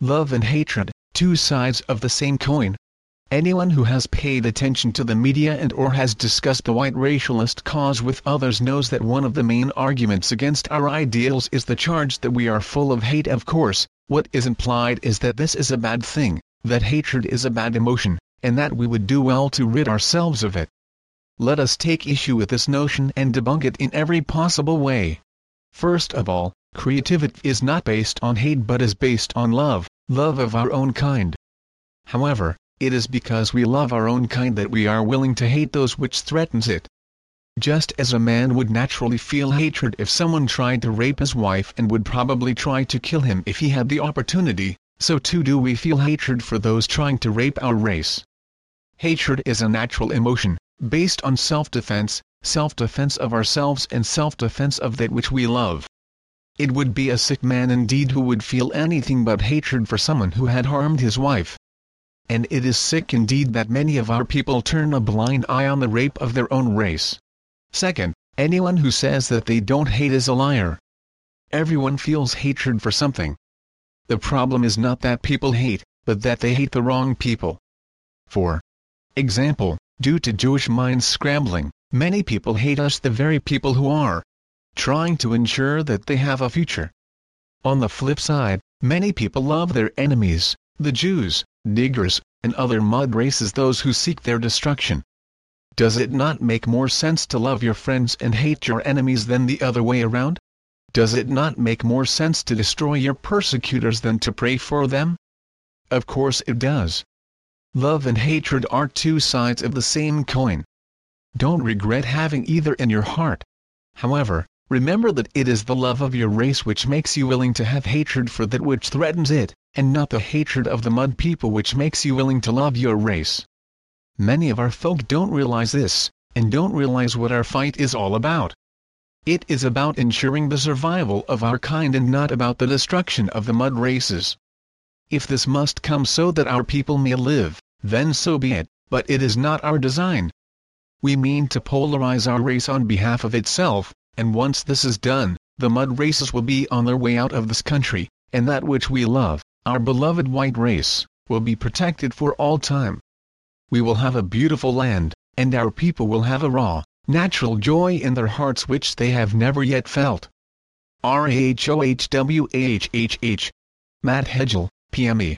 love and hatred, two sides of the same coin. Anyone who has paid attention to the media and or has discussed the white racialist cause with others knows that one of the main arguments against our ideals is the charge that we are full of hate of course, what is implied is that this is a bad thing, that hatred is a bad emotion, and that we would do well to rid ourselves of it. Let us take issue with this notion and debunk it in every possible way. First of all, creativity is not based on hate but is based on love, love of our own kind. However, it is because we love our own kind that we are willing to hate those which threatens it. Just as a man would naturally feel hatred if someone tried to rape his wife and would probably try to kill him if he had the opportunity, so too do we feel hatred for those trying to rape our race. Hatred is a natural emotion, based on self-defense, self-defense of ourselves and self-defense of that which we love. It would be a sick man indeed who would feel anything but hatred for someone who had harmed his wife and it is sick indeed that many of our people turn a blind eye on the rape of their own race. Second, anyone who says that they don't hate is a liar. Everyone feels hatred for something. The problem is not that people hate, but that they hate the wrong people. For example, due to Jewish minds scrambling, many people hate us the very people who are trying to ensure that they have a future. On the flip side, many people love their enemies, the Jews, niggers, and other mud races those who seek their destruction. Does it not make more sense to love your friends and hate your enemies than the other way around? Does it not make more sense to destroy your persecutors than to pray for them? Of course it does. Love and hatred are two sides of the same coin. Don't regret having either in your heart. However, remember that it is the love of your race which makes you willing to have hatred for that which threatens it and not the hatred of the mud people which makes you willing to love your race. Many of our folk don't realize this, and don't realize what our fight is all about. It is about ensuring the survival of our kind and not about the destruction of the mud races. If this must come so that our people may live, then so be it, but it is not our design. We mean to polarize our race on behalf of itself, and once this is done, the mud races will be on their way out of this country, and that which we love, our beloved white race, will be protected for all time. We will have a beautiful land, and our people will have a raw, natural joy in their hearts which they have never yet felt. R-H-O-H-W-A-H-H-H. Matt Hedgel, PME